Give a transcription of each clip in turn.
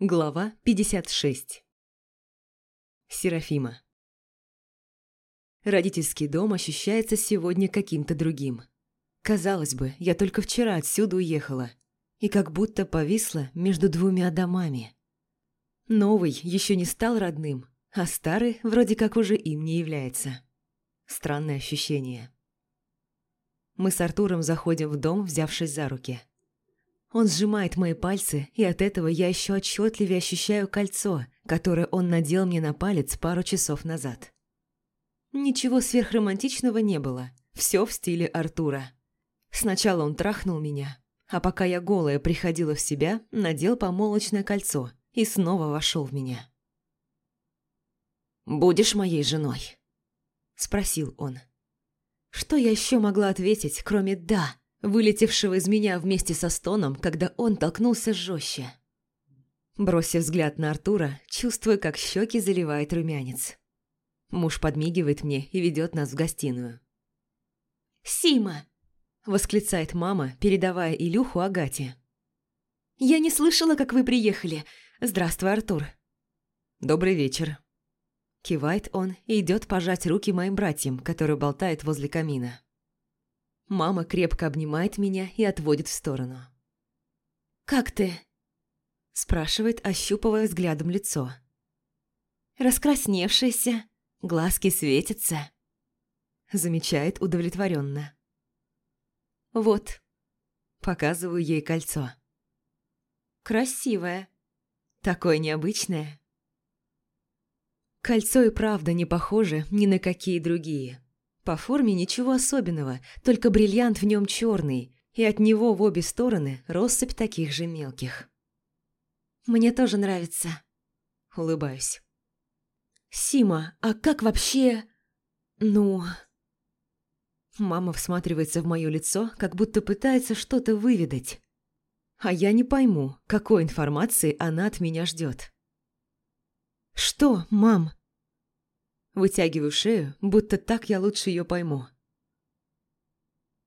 Глава 56 Серафима Родительский дом ощущается сегодня каким-то другим. Казалось бы, я только вчера отсюда уехала, и как будто повисла между двумя домами. Новый еще не стал родным, а старый вроде как уже им не является. Странное ощущение. Мы с Артуром заходим в дом, взявшись за руки. Он сжимает мои пальцы, и от этого я еще отчетливее ощущаю кольцо, которое он надел мне на палец пару часов назад. Ничего сверхромантичного не было, все в стиле Артура. Сначала он трахнул меня, а пока я голая приходила в себя, надел помолочное кольцо и снова вошел в меня. «Будешь моей женой?» – спросил он. Что я еще могла ответить, кроме «да», вылетевшего из меня вместе со стоном, когда он толкнулся жестче. Бросив взгляд на Артура, чувствую, как щеки заливает румянец. Муж подмигивает мне и ведет нас в гостиную. «Сима!» – восклицает мама, передавая Илюху Агате. «Я не слышала, как вы приехали. Здравствуй, Артур». «Добрый вечер». Кивает он и идет пожать руки моим братьям, которые болтают возле камина. Мама крепко обнимает меня и отводит в сторону. «Как ты?» – спрашивает, ощупывая взглядом лицо. «Раскрасневшаяся, глазки светятся», – замечает удовлетворенно. «Вот», – показываю ей кольцо. «Красивое, такое необычное». Кольцо и правда не похоже ни на какие другие. По форме ничего особенного, только бриллиант в нем черный, и от него в обе стороны россыпь таких же мелких. «Мне тоже нравится», — улыбаюсь. «Сима, а как вообще...» «Ну...» Мама всматривается в мое лицо, как будто пытается что-то выведать. А я не пойму, какой информации она от меня ждет. «Что, мам?» Вытягиваю шею, будто так я лучше ее пойму.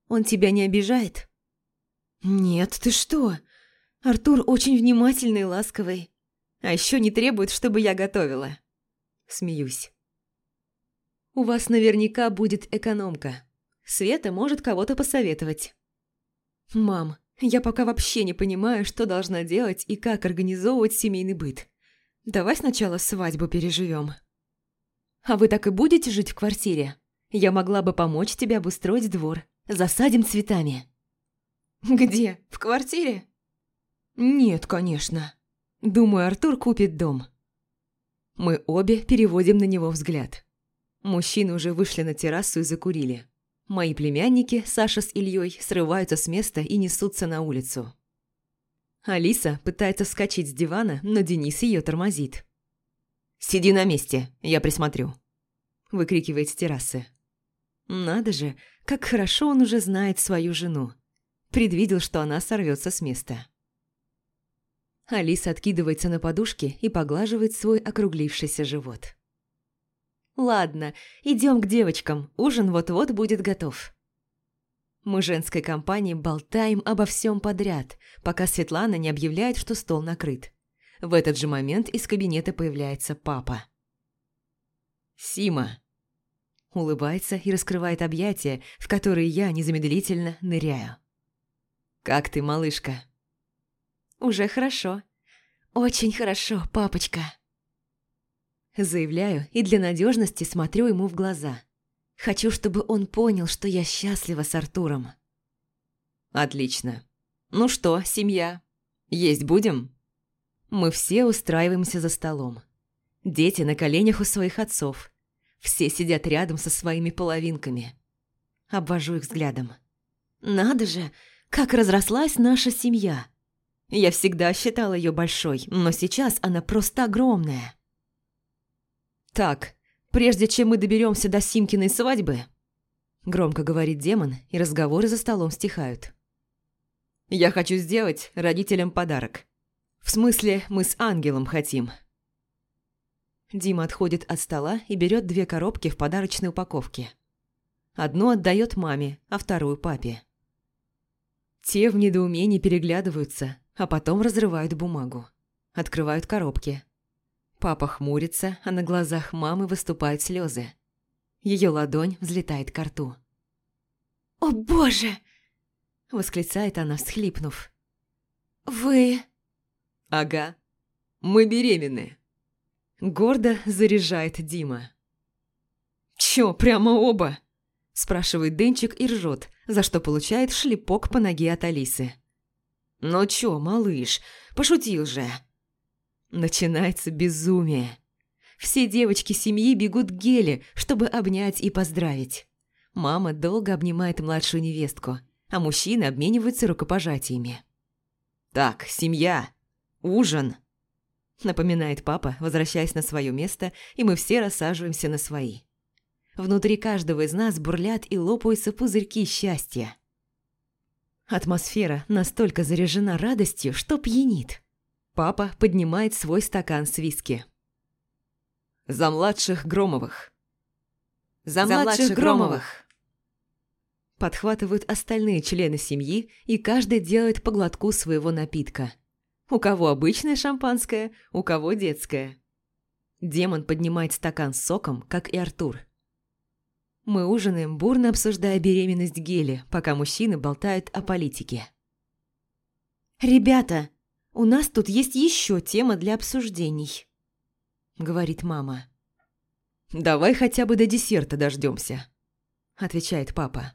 «Он тебя не обижает?» «Нет, ты что? Артур очень внимательный и ласковый. А еще не требует, чтобы я готовила». Смеюсь. «У вас наверняка будет экономка. Света может кого-то посоветовать». «Мам, я пока вообще не понимаю, что должна делать и как организовывать семейный быт. Давай сначала свадьбу переживем. А вы так и будете жить в квартире? Я могла бы помочь тебе обустроить двор. Засадим цветами». «Где? В квартире?» «Нет, конечно. Думаю, Артур купит дом». Мы обе переводим на него взгляд. Мужчины уже вышли на террасу и закурили. Мои племянники, Саша с Ильей, срываются с места и несутся на улицу. Алиса пытается вскочить с дивана, но Денис ее тормозит. «Сиди на месте, я присмотрю», – выкрикивает с террасы. Надо же, как хорошо он уже знает свою жену. Предвидел, что она сорвется с места. Алиса откидывается на подушке и поглаживает свой округлившийся живот. «Ладно, идем к девочкам, ужин вот-вот будет готов». Мы женской компанией болтаем обо всем подряд, пока Светлана не объявляет, что стол накрыт. В этот же момент из кабинета появляется папа. «Сима!» Улыбается и раскрывает объятия, в которые я незамедлительно ныряю. «Как ты, малышка?» «Уже хорошо. Очень хорошо, папочка!» Заявляю и для надежности смотрю ему в глаза. Хочу, чтобы он понял, что я счастлива с Артуром. «Отлично. Ну что, семья, есть будем?» Мы все устраиваемся за столом. Дети на коленях у своих отцов. Все сидят рядом со своими половинками. Обвожу их взглядом. Надо же, как разрослась наша семья. Я всегда считала ее большой, но сейчас она просто огромная. Так, прежде чем мы доберемся до Симкиной свадьбы, громко говорит демон, и разговоры за столом стихают. Я хочу сделать родителям подарок. В смысле, мы с ангелом хотим. Дима отходит от стола и берет две коробки в подарочной упаковке. Одну отдает маме, а вторую папе. Те в недоумении переглядываются, а потом разрывают бумагу. Открывают коробки. Папа хмурится, а на глазах мамы выступают слезы. Ее ладонь взлетает к рту. «О боже!» – восклицает она, всхлипнув. «Вы...» «Ага, мы беременны!» Гордо заряжает Дима. «Чё, прямо оба?» – спрашивает Денчик и ржет, за что получает шлепок по ноге от Алисы. «Ну чё, малыш, пошутил же!» Начинается безумие. Все девочки семьи бегут к Геле, чтобы обнять и поздравить. Мама долго обнимает младшую невестку, а мужчины обмениваются рукопожатиями. «Так, семья! Ужин!» Напоминает папа, возвращаясь на свое место, и мы все рассаживаемся на свои. Внутри каждого из нас бурлят и лопаются пузырьки счастья. Атмосфера настолько заряжена радостью, что пьянит. Папа поднимает свой стакан с виски. «За младших Громовых!» «За, За младших Громовых!» Подхватывают остальные члены семьи, и каждый делает по глотку своего напитка. У кого обычное шампанское, у кого детское. Демон поднимает стакан с соком, как и Артур – мы ужинаем, бурно обсуждая беременность Гели, пока мужчины болтают о политике. «Ребята, у нас тут есть еще тема для обсуждений», — говорит мама. «Давай хотя бы до десерта дождемся», — отвечает папа.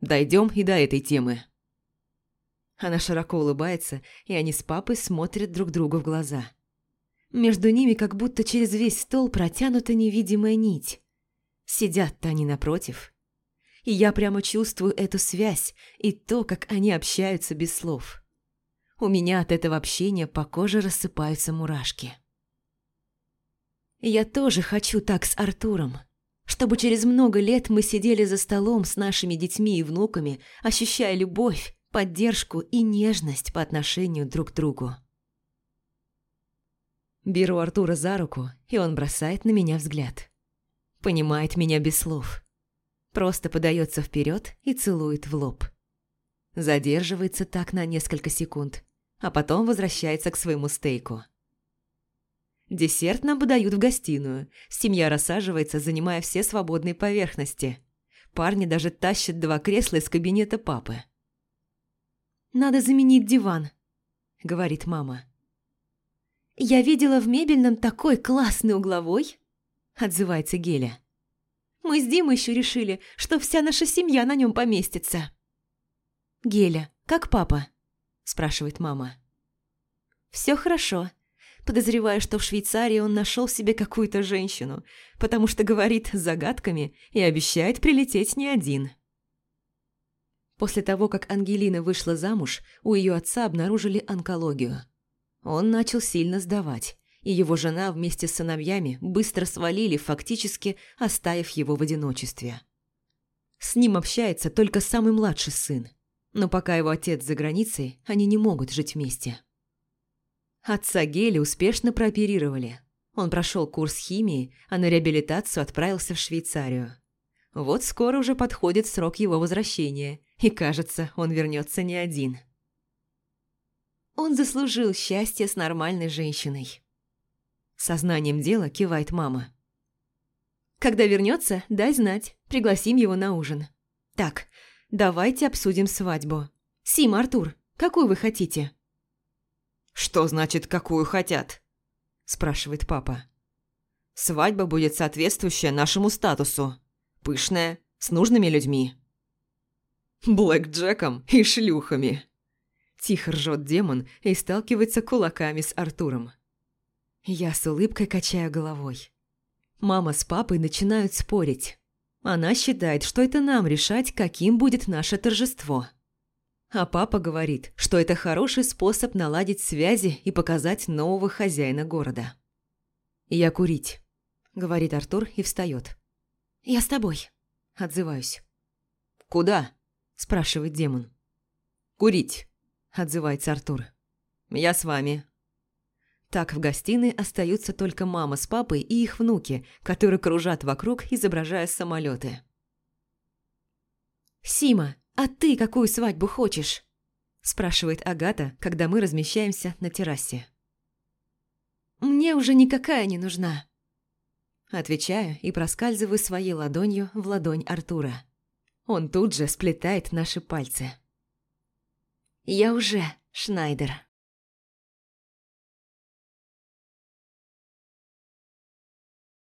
«Дойдем и до этой темы». Она широко улыбается, и они с папой смотрят друг другу в глаза. Между ними как будто через весь стол протянута невидимая нить. Сидят-то они напротив. И я прямо чувствую эту связь и то, как они общаются без слов. У меня от этого общения по коже рассыпаются мурашки. Я тоже хочу так с Артуром. Чтобы через много лет мы сидели за столом с нашими детьми и внуками, ощущая любовь, поддержку и нежность по отношению друг к другу. Беру Артура за руку, и он бросает на меня взгляд. Понимает меня без слов. Просто подается вперед и целует в лоб. Задерживается так на несколько секунд, а потом возвращается к своему стейку. Десерт нам подают в гостиную. Семья рассаживается, занимая все свободные поверхности. Парни даже тащат два кресла из кабинета папы. «Надо заменить диван», — говорит мама. «Я видела в мебельном такой классный угловой», отзывается Геля. «Мы с Димой еще решили, что вся наша семья на нем поместится». «Геля, как папа?» – спрашивает мама. «Все хорошо. Подозреваю, что в Швейцарии он нашел себе какую-то женщину, потому что говорит загадками и обещает прилететь не один». После того, как Ангелина вышла замуж, у ее отца обнаружили онкологию. Он начал сильно сдавать и его жена вместе с сыновьями быстро свалили, фактически оставив его в одиночестве. С ним общается только самый младший сын, но пока его отец за границей, они не могут жить вместе. Отца Гели успешно прооперировали. Он прошел курс химии, а на реабилитацию отправился в Швейцарию. Вот скоро уже подходит срок его возвращения, и кажется, он вернется не один. Он заслужил счастье с нормальной женщиной. Сознанием дела кивает мама. Когда вернется, дай знать, пригласим его на ужин. Так, давайте обсудим свадьбу. Сим, Артур, какую вы хотите? Что значит, какую хотят? Спрашивает папа. Свадьба будет соответствующая нашему статусу. Пышная, с нужными людьми. Блэк Джеком и шлюхами. Тихо ржет демон и сталкивается кулаками с Артуром. Я с улыбкой качаю головой. Мама с папой начинают спорить. Она считает, что это нам решать, каким будет наше торжество. А папа говорит, что это хороший способ наладить связи и показать нового хозяина города. «Я курить», — говорит Артур и встает. «Я с тобой», — отзываюсь. «Куда?» – спрашивает демон. «Курить», – отзывается Артур. «Я с вами». Так в гостиной остаются только мама с папой и их внуки, которые кружат вокруг, изображая самолеты. «Сима, а ты какую свадьбу хочешь?» – спрашивает Агата, когда мы размещаемся на террасе. мне уже никакая не нужна. Отвечаю и проскальзываю своей ладонью в ладонь Артура. Он тут же сплетает наши пальцы. Я уже Шнайдер.